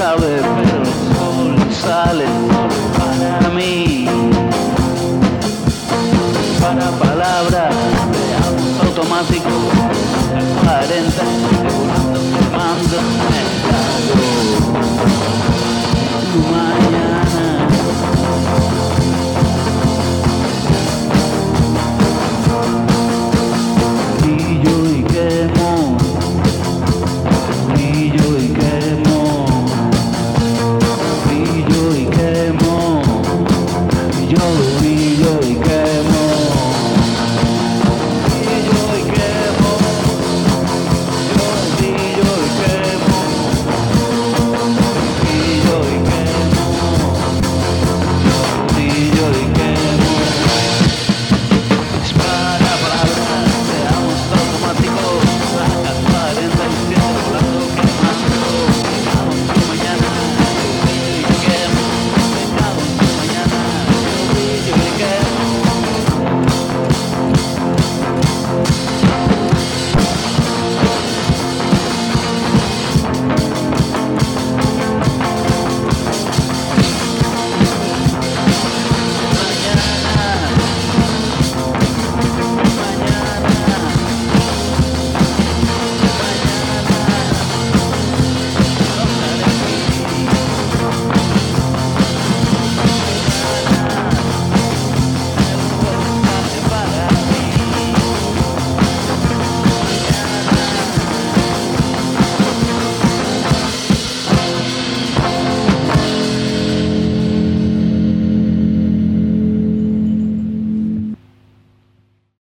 sabe, pero el sol sale para mí. Para palabras de automático, aparenta, regulando, quemando, mercado. You're